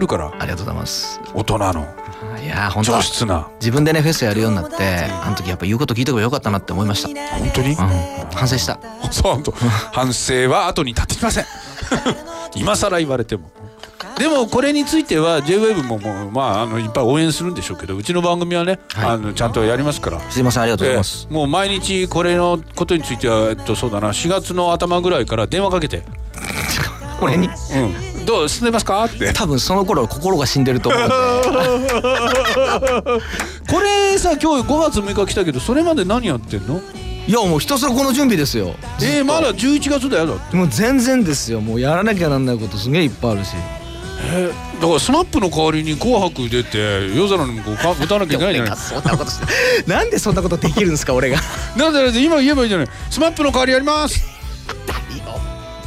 るから。ありがとうございます。大人の。いやー本当上質な。自分でねフェスやるようになってあの時やっぱ言うこと聞いとけばよかったなって思いました、うん、本当に？反省した。そう本当？反省は後に立ってきません。今更言われても。でもこれについては JWAVE ももうまああのいっぱい応援するんでしょうけどうちの番組はね、はい。あのちゃんとやりますから。すいませんありがとうございます、ええ。もう毎日これのことについては、えっと、そうだな。4月の頭ぐらいから電話かけて。これに「うん、どう進んでますか?」って。多分その頃心が死んでると思うんで。これさ今日5月6日来たけどそれまで何やってんの？いやもうひたすらこの準備ですよ。えー、まだ11月だよだって。もう全然ですよ。もうやらなきゃなんないことすげえいっぱいあるし。えー、だからスマップの代わりに「紅白」出て夜空ノムコウとか歌わなきゃいけないじゃないそんなことして なんでそんなことできるんですか俺が。なんで今言えばいいじゃない。スマップの代わりやります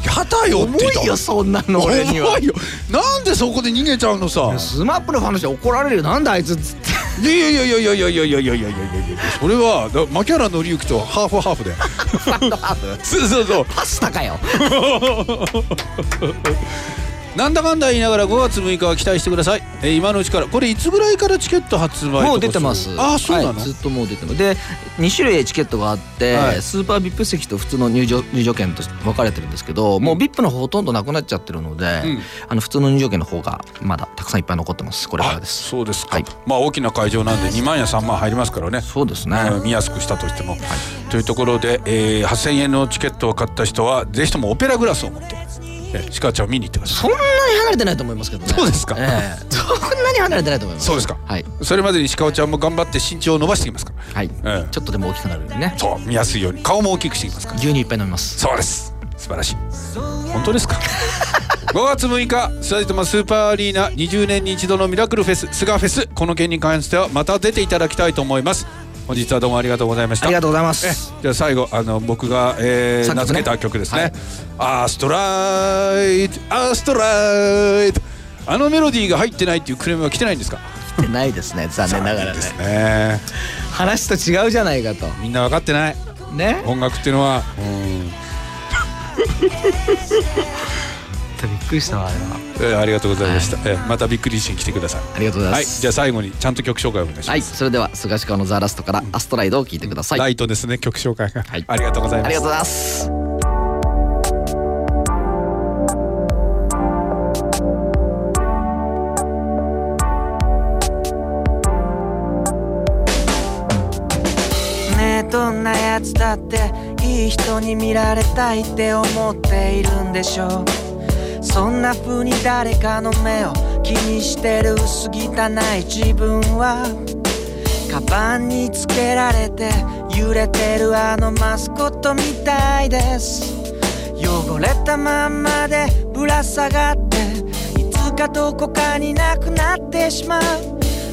やだよって重いよそんなの俺には。重いよ。なんでそこで逃げちゃうのさ。スマップのファンの人に怒られるよなんだあいつっつっていやいやいやいやいやいやいやいやいやいやいやそれはだ槇原敬之とハーフハーフでそうそうそうパスタかよなんだかんだ言いながら5月6日は期待してください、えー今のうちから。これいつぐらいからチケット発売もう出てます。あそうなの、はいずっともう出てます。で2種類チケットがあって、はい。スーパー VIP 席と普通の入場入場券と分かれてるんですけど、もう VIP の方ほとんどなくなっちゃってるので、うん。あの普通の入場券の方がまだたくさんいっぱい残ってます。これからあです。そうですか、はい。まあ大きな会場なんで2万や3万入りますからね。そうですね、うん見やすくしたとしても、というところで、えー、8,000円のチケットを買った人はぜひともオペラグラスを持って、えー、シカちゃんを見に行ってくださそんなに離れてないと思いますけどね。そうですか？ええ。そんなに離れてないと思います。そうですかはい。いそれまでに鹿尾ちゃんも頑張って身長を伸ばしてきますから。はい、ええ。ちょっとでも大きくなるようにね。そう見やすいように顔も大きくしていきますから。牛乳いっぱい飲みます。そうです。素晴らしい。本当ですか？5月6日埼玉スーパーアリーナ20年に一度のミラクルフェス菅フェス。この件に関してはまた出ていただきたいと思います本日はどうもありがとうございました。ありがとうございますじゃあ最後あの僕が、えーね。名付けた曲ですね、はい。アーストライトアーストライト。あのメロディーが入ってないっていうクレームは来てないんですか？来てないですね残念ながらね。ですね。話と違うじゃないかと。みんな分かってない。ね。音楽っていうのは。う んくりしたわあれは。えーありがとうございました、えーまたびっくりしに来てください。ありがとうございはい。ますじゃあ最後にちゃんと曲紹介をお願いします、はい、それでは菅氏川のザラストからアストライドを聞いてください。ライトですね曲紹介が、はい。ありがとうございます。ありがとうございます。ねえどんなやつだっていい人に見られたいって思っているんでしょうそんな風に誰かの目を気にしてる薄汚い自分はカバンにつけられて揺れてるあのマスコットみたいです。汚れたまんまでぶら下がっていつかどこかになくなってしまう。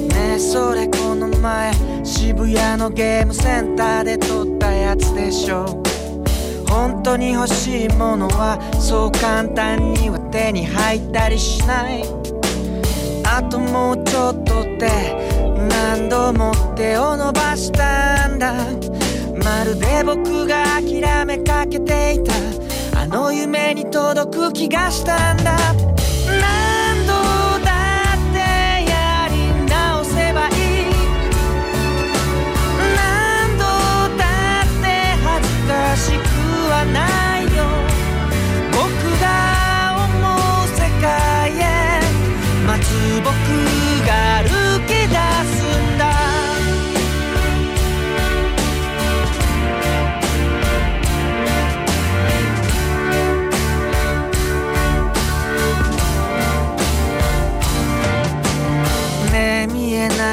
ねえそれこの前渋谷のゲームセンターで撮ったやつでしょ。本当に欲しいものはそう簡単には手に入ったりしない。あともうちょっとって何度も手を伸ばしたんだ。まるで僕が諦めかけていた。あの夢に届く気がしたんだ。何度だってやり直せばいい。何度だって恥ずかしくはない。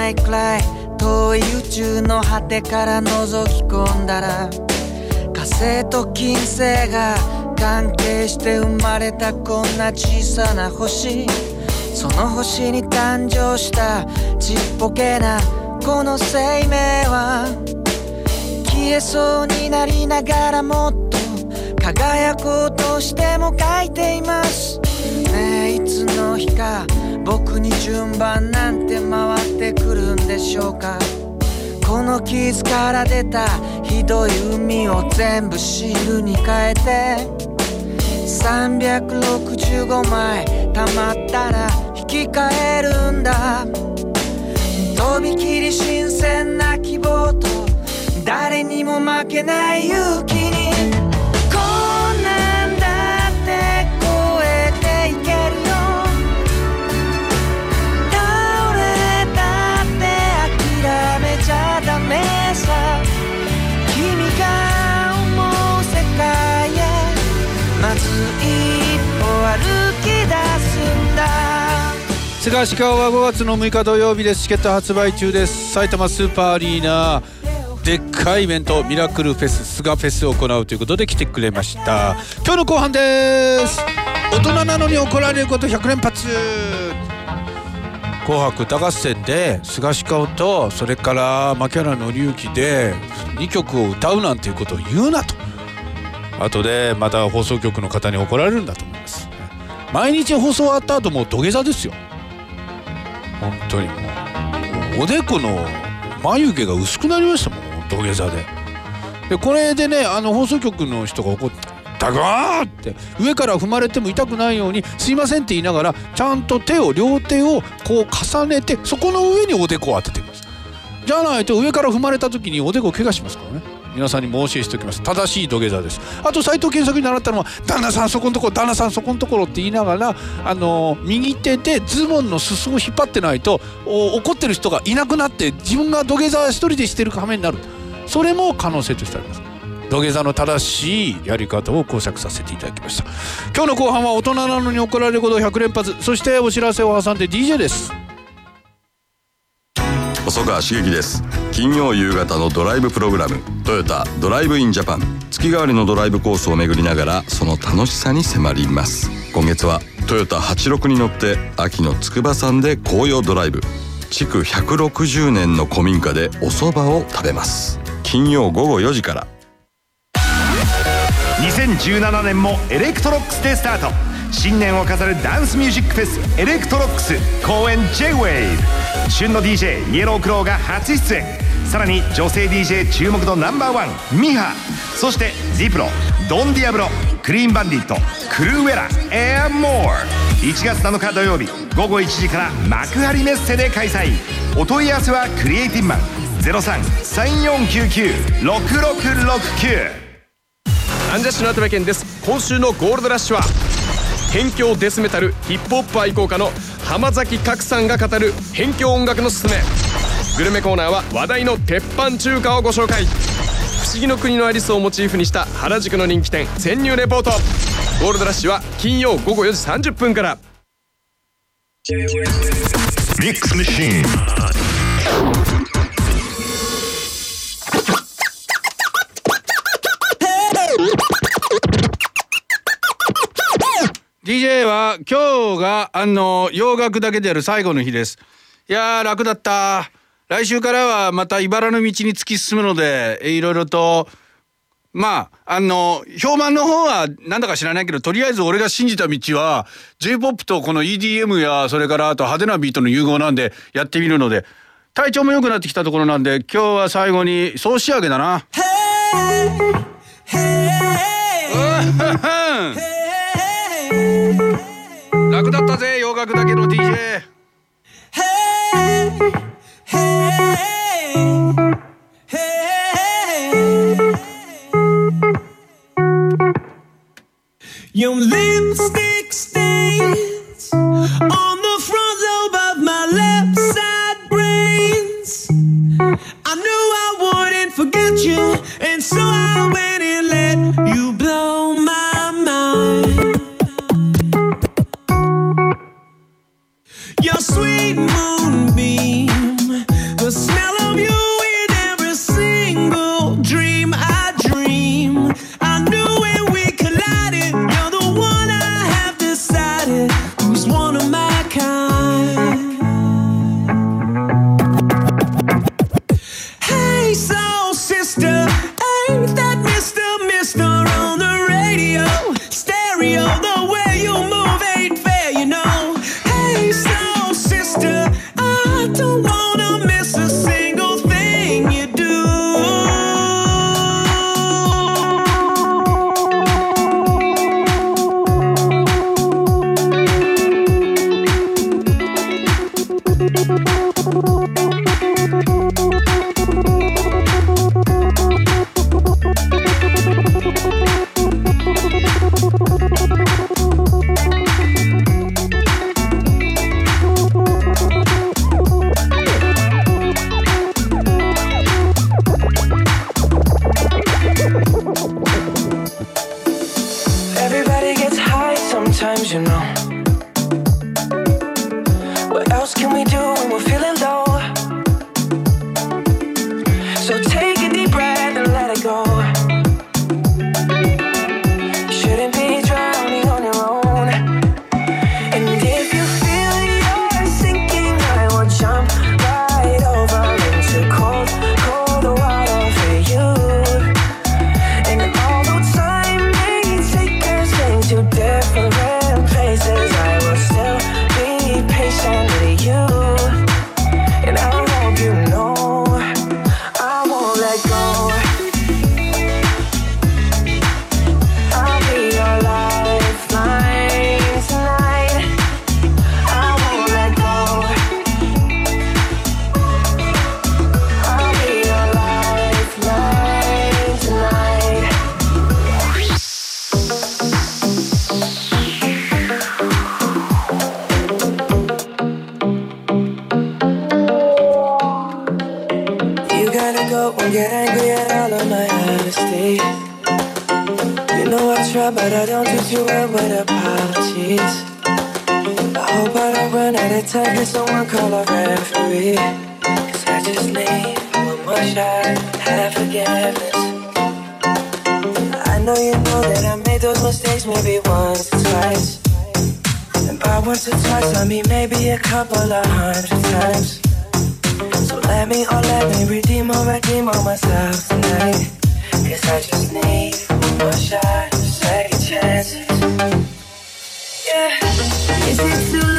ないくらい遠い宇宙の果てから覗き込んだら火星と金星が関係して生まれたこんな小さな星。その星に誕生したちっぽけなこの生命は消えそうになりながらもっと輝こうとしても書いています。ねえいつの日か僕に順番なんて回ってくるんでしょうか？この傷から出たひどい海を全部シールに変えて。365枚溜まったら引き換えるんだ。とびきり新鮮な希望と誰にも負けない勇気に。菅氏顔は5月の6日土曜日です。チケット発売中です。埼玉スーパーアリーナでっかいイベントミラクルフェス菅フェスを行うということで来てくれました。今日の後半です。大人なのに怒られること100連発。紅白歌合戦で菅氏顔とそれから牧原紀之で2曲を歌うなんていうことを言うなと。後でまた放送局の方に怒られるんだと思います。毎日放送終わった後もう土下座ですよ。本当に。もうおでこの眉毛が薄くなりましたもん土下座で。でこれでねあの放送局の人が怒って「だがー!」って上から踏まれても痛くないように「すいません」って言いながらちゃんと手を両手をこう重ねてそこの上におでこを当てています。じゃないと上から踏まれた時におでこを怪我しますからね。皆さんに申し上げしておきます。正しい土下座です。あと斉藤健作に習ったのは「旦那さんそこのところ旦那さんそこのところ」って言いながらあの右手でズボンの裾を引っ張ってないと怒ってる人がいなくなって自分が土下座一人でしてる羽目になる。それも可能性としてあります。土下座の正しいやり方を講釈させていただきました。今日の後半は大人なのに怒られること100連発。そしてお知らせを挟んで DJ です。細川茂樹です。金曜夕方のドライブプログラム「トヨタドライブインジャパン」月替わりのドライブコースを巡りながらその楽しさに迫ります。今月はトヨタ86に乗って秋の筑波山で紅葉ドライブ。築160年の古民家でお蕎麦を食べます。金曜午後4時から。2017年も Electrox でスタート。新年を飾るダンスミュージックフェス Electrox 公演 J-WAVE 旬の DJ Yellow Claw が初出演。さらに女性 DJ 注目のナンバーワンミハ。そして Diploドンディアブロクリーンバンディットクルーウェラ and more 1月7日土曜日午後1時から幕張メッセで開催。お問い合わせはクリエイティブマン0334996669アンジャッシュの渡部健です。今週のゴールドラッシュは辺境デスメタルヒップホップ愛好家の浜崎角さんが語る辺境音楽のすすめ。グルメコーナーは話題の鉄板中華をご紹介。不思議の国のアリスをモチーフにした原宿の人気店潜入レポート。ゴールドラッシュは金曜午後4時30分から。ミックスマシーン DJ は今日があの洋楽だけでやる最後の日です。いやー楽だった来週からはまた茨の道に突き進むのでいろいろとまああの評判の方はなんだか知らないけどとりあえず俺が信じた道は J−POP とこの EDM やそれからあと派手なビートの融合なんでやってみるので体調も良くなってきたところなんで今日は最後に総仕上げだな。楽だったぜ洋楽だけの DJ Your lipstick stains type that someone call a referee. Cause I just need one more shot, have forgiveness. I know you know that I made those mistakes maybe once or twice. And by once or twice, I mean maybe a couple of hundred times. So let me, oh, let me redeem or redeem on myself tonight. Cause I just need one more shot, second chances. Yeah. Is it too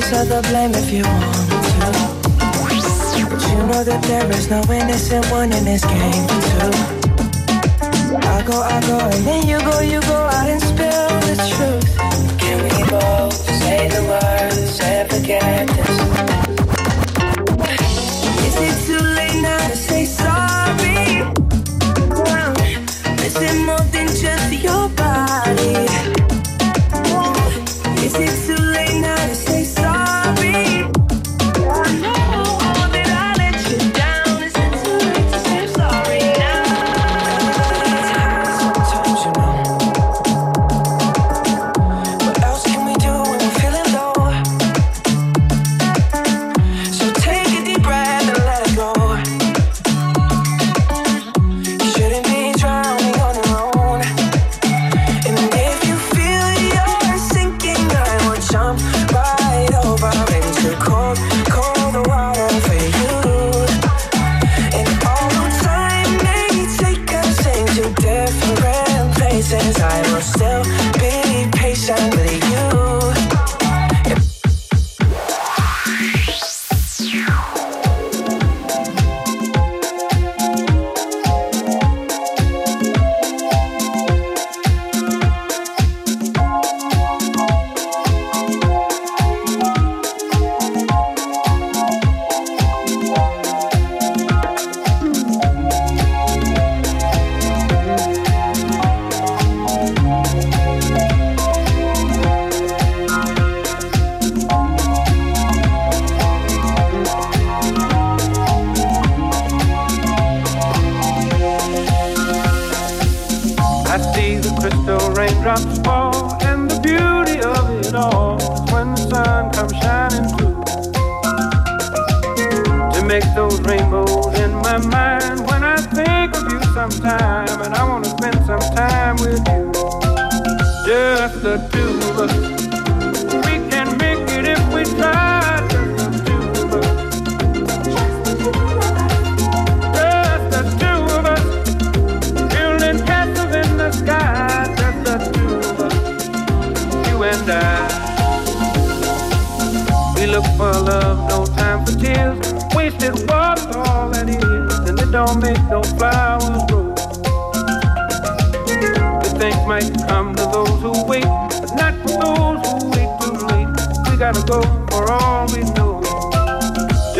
each the blame if you want to. But you know that there is no innocent one in this game, too. I go, I go, and then you go, you go out and spill the truth. Can we both say the words and forget this? Is it too late now to say sorry? Is it more?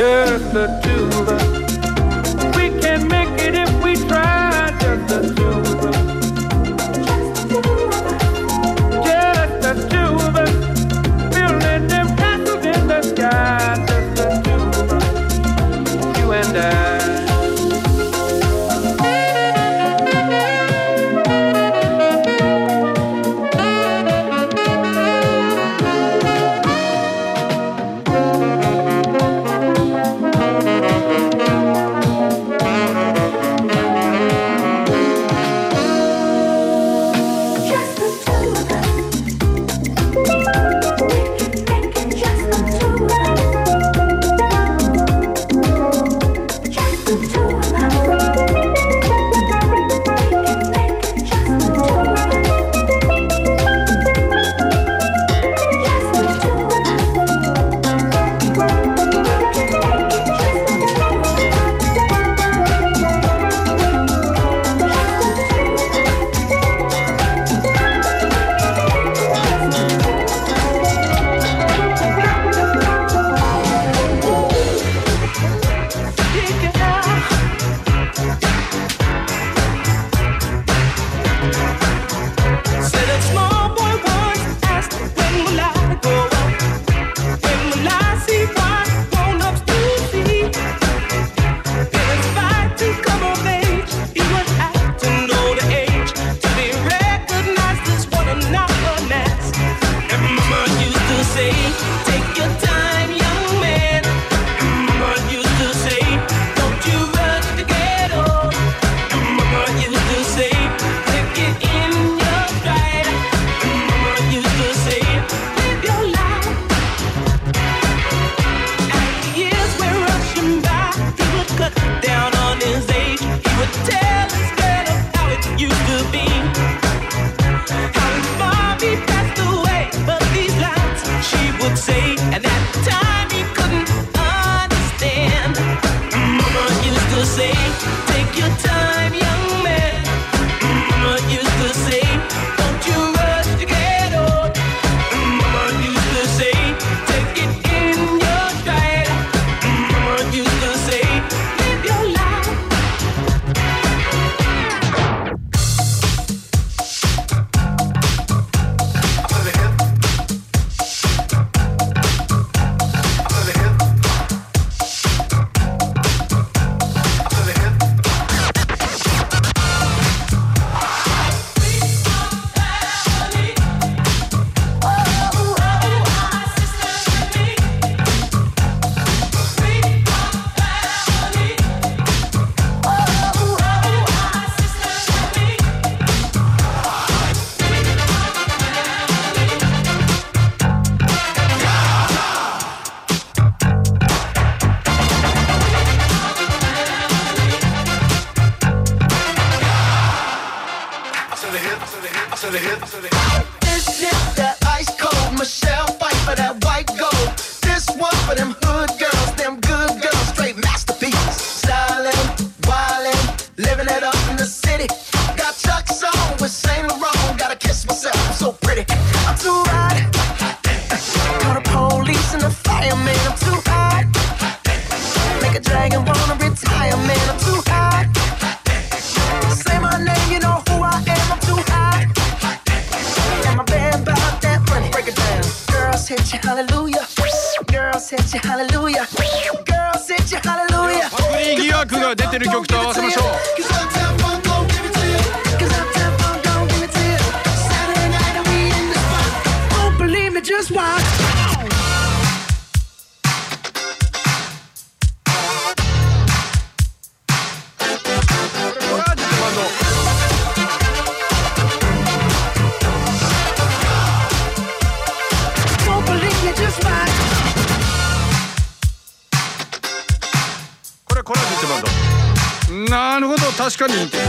Just the two of us. Калинкин.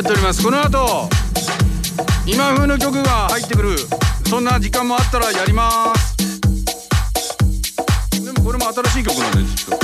やっております。この後今風の曲が入ってくる。そんな時間もあったらやります。でもこれも新しい曲なんですょ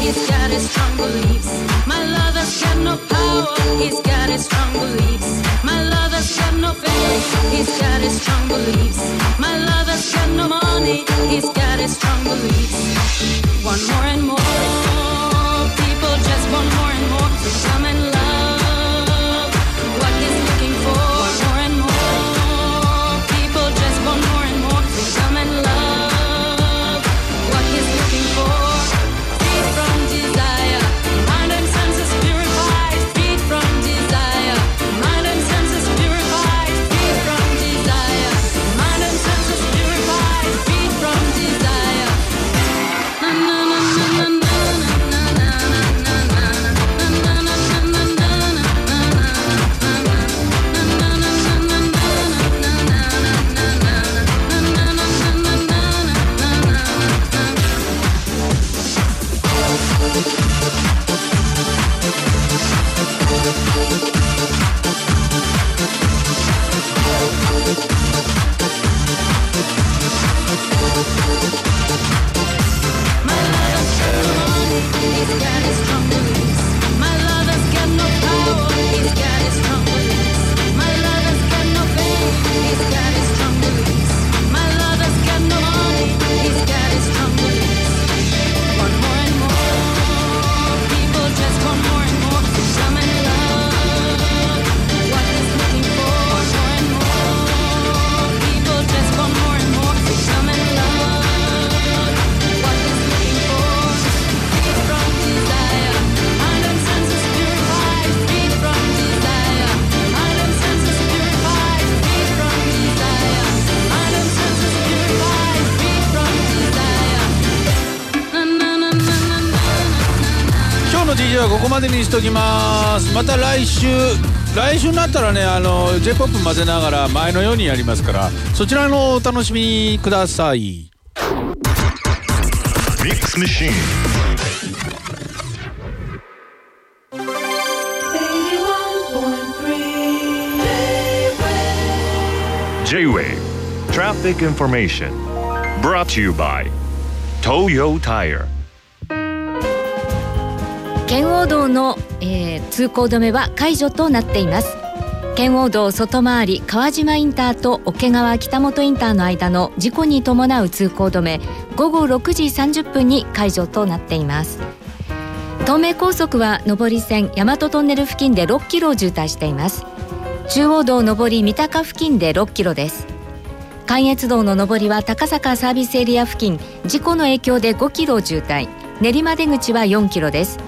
he's got his strong beliefs. My lover's got no power, he's got his strong beliefs. My lover's got no faith, he's got his strong beliefs. My lover's got no money, he's got his strong beliefs. One more and more, people just want more and more. Come and までにしときますまた来週来週になったらねあの j p o p 混ぜながら前のようにやりますからそちらのお楽しみください Mix Machine J-Wave Traffic Information Brought to you by Toyo Tire 圏央道の、えー通行止めは解除となっています。圏央道外回り川島インターと桶川北本インターの間の事故に伴う通行止め午後6時30分に解除となっています。東名高速は上り線大和トンネル付近で6キロ渋滞しています。中央道上り三鷹付近で6キロです。関越道の上りは高坂サービスエリア付近事故の影響で5キロ渋滞。練馬出口は4キロです。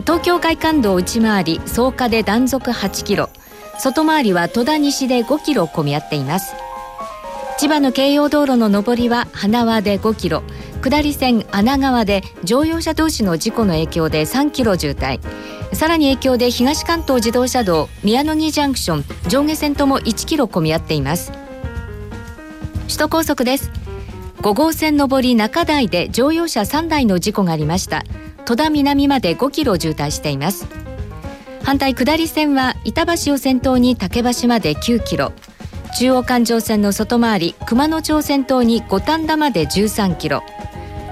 東京外環道内回り草加で断続8キロ。外回りは戸田西で5キロ混み合っています。千葉の京葉道路の上りは花輪で5キロ。下り線穴川で乗用車同士の事故の影響で3キロ渋滞。さらに影響で東関東自動車道宮野木ジャンクション上下線とも1キロ混み合っています。首都高速です。5号線上り中台で乗用車3台の事故がありました。戸田南まで5キロ渋滞しています。反対下り線は板橋を先頭に竹橋まで9キロ。中央環状線の外回り熊野町先頭に五反田まで13キロ。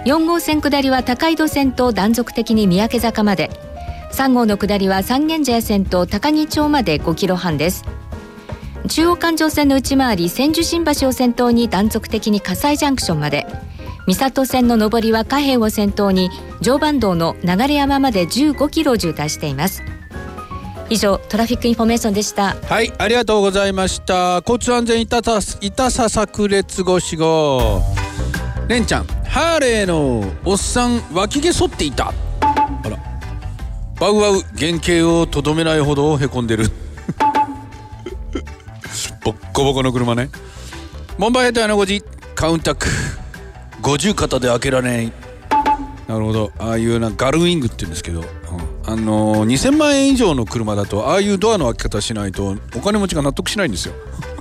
4号線下りは高井戸線と断続的に三宅坂まで。3号の下りは三軒茶屋線と高木町まで5キロ半です。中央環状線の内回り千住新橋を先頭に断続的に葛西ジャンクションまで。三郷線の上りは貨幣を先頭に常磐道の流山まで15キロ渋滞しています。以上トラフィックインフォメーションでした。はいありがとうございました。交通安全いたたいたささく列ごしご。れんちゃんハーレーのおっさん脇毛剃っていた。あら。バウワウ原型をとどめないほどへこんでる。ボッコボコの車ね。モンバイヘッドの5時カウンタック。50肩で開けられない。なるほど。ああいうなガルウィングって言うんですけど、うん。あのー2000万円以上の車だとああいうドアの開け方しないとお金持ちが納得しないんですよ。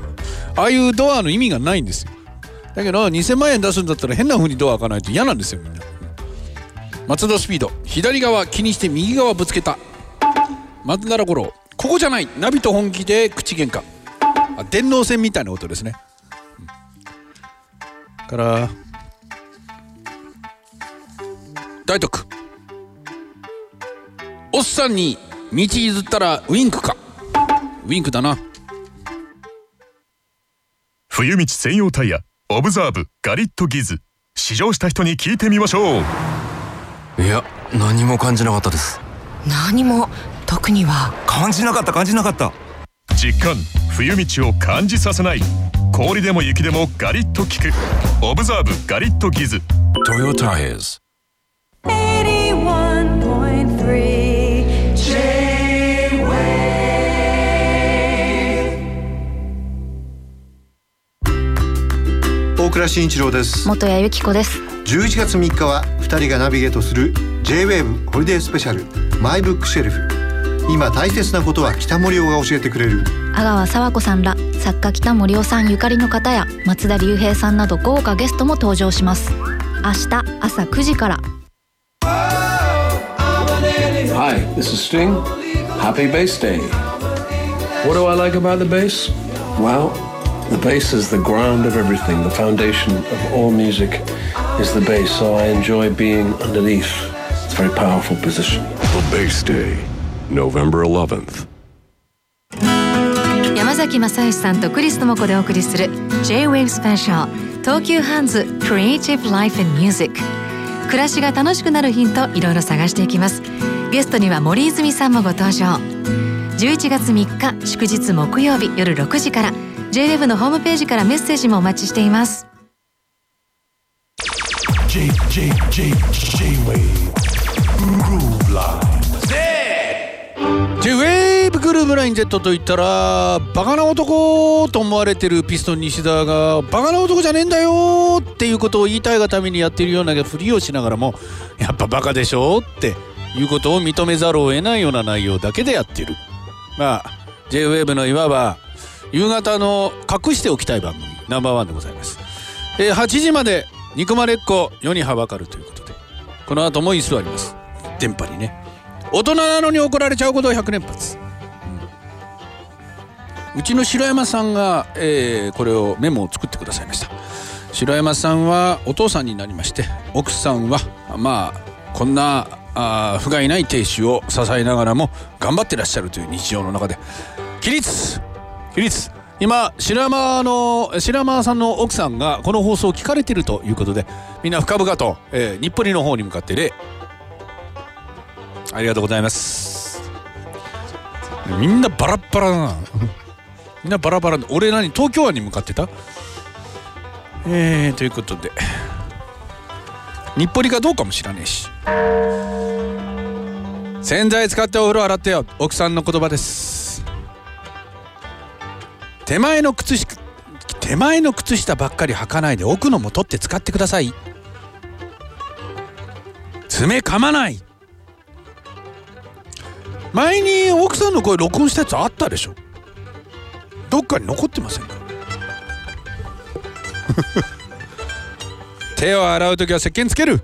ああいうドアの意味がないんですよ。だけど2000万円出すんだったら変な風にドア開かないと嫌なんですよみんな。松田スピード。左側気にして右側ぶつけた。松奈良五郎ここじゃない。ナビと本気で口喧嘩。あ電脳戦みたいな音ですね、うん。から大徳。おっさんに道譲ったらウインクか？ウインクだな。冬道専用タイヤオブザーブガリットギズ。試乗した人に聞いてみましょう。いや何も感じなかったです。何も？特には？感じなかった感じなかった。実感冬道を感じさせない。氷でも雪でもガリッと効く。オブザーブガリットギズ。トヨタイズ81.3 J-Wave 大倉慎一郎です。元谷由紀子です。11月3日は2人がナビゲートする J-WAVE ホリデースペシャルマイブックシェルフ。今大切なことは北森夫が教えてくれる。阿川佐和子さんら作家北森夫さんゆかりの方や松田龍平さんなど豪華ゲストも登場します。明日朝9時から Hi, this is Sting. Happy Bass Day. What do I like about the bass? Well, the bass is the ground of everything. The foundation of all music is the bass, so I enjoy being underneath. It's a very powerful position. The Bass Day, November 11th. 山崎正義さんとクリス智子でお送りする J-Wave スペシャル東急ハンズ Creative Life and Music 暮らしが楽しくなるヒントいろいろ探していきますゲストには森泉さんもご登場。11月3日祝日木曜日夜6時から J-Wave のホームページからメッセージもお待ちしています。J J J J-Wave J-WAVE グルーブライン Z と言ったらバカな男と思われてるピストン西田がバカな男じゃねえんだよっていうことを言いたいがためにやってるようなふりをしながらもやっぱバカでしょっていうことを認めざるを得ないような内容だけでやってる。まあ J-WAVE のいわば夕方の隠しておきたい番組ナンバーワンでございます、えー8時まで憎まれっ子世にはばかるということで。この後も椅子あります。電波にね。大人なのに怒られちゃうことを100連発、うん。ちの白山さんが、えーこれをメモを作ってくださいました。白山さんはお父さんになりまして奥さんはまあこんなあ不甲斐ない亭主を支えながらも頑張ってらっしゃるという日常の中で。起立起立今白山の白山さんの奥さんがこの放送を聞かれているということでみんな深々と、えー日暮里の方に向かって礼。ありがとうございます。みんなバラバラだな。みんなバラバラで俺何？東京湾に向かってた？えー、ということで。日暮里かどうかも知らねえし。洗剤使ってお風呂洗ってよ。奥さんの言葉です。手前の靴下手前の靴下ばっかり履かないで奥のも取って使ってください。爪噛まない。前に奥さんの声録音したやつあったでしょ。どっかに残ってませんか？手を洗う時は石鹸つける。